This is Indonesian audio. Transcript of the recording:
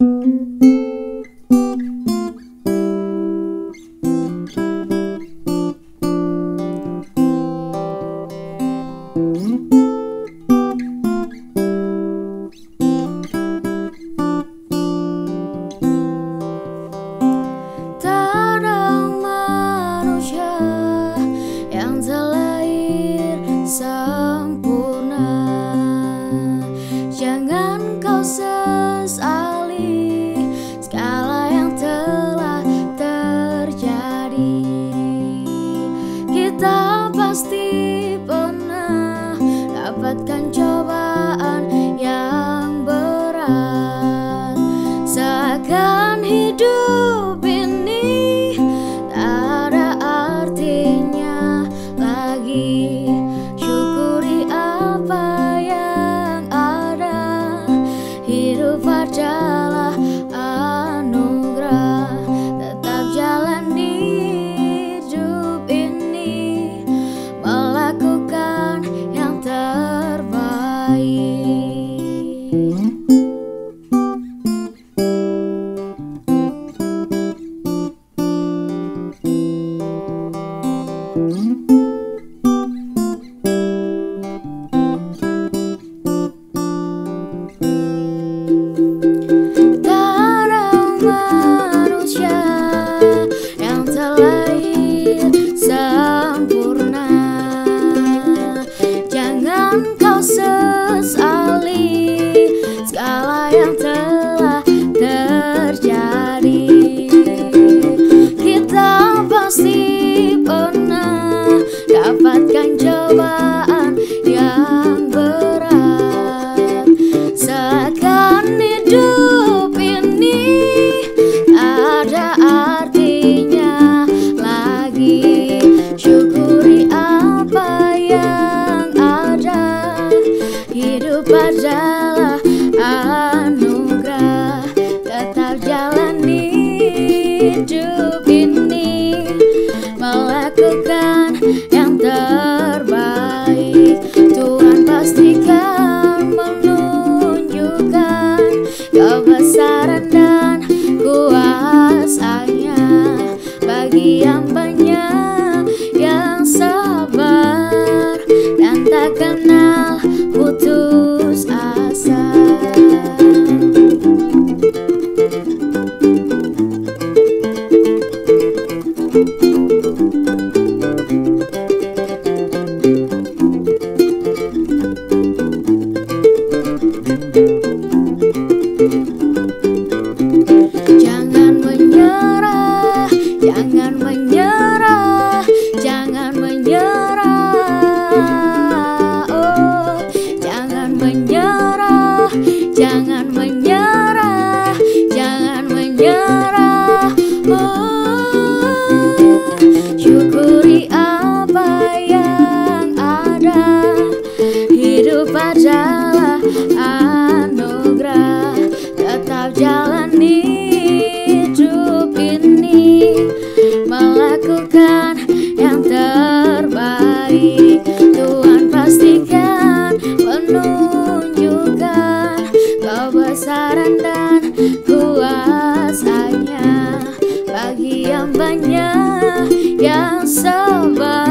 Música Dan hidup ini tak ada artinya lagi. Syukuri apa yang ada. Hidup pada kepadalah anugerah tetap jalani hidup ini. Melakukan yang terbaik. Tuhan pastikan menunjukkan kebesaran menyerah. Oh jangan menyerah Jangan menyerah Jangan menyerah. Oh syukuri apa yang banyak yang sabar.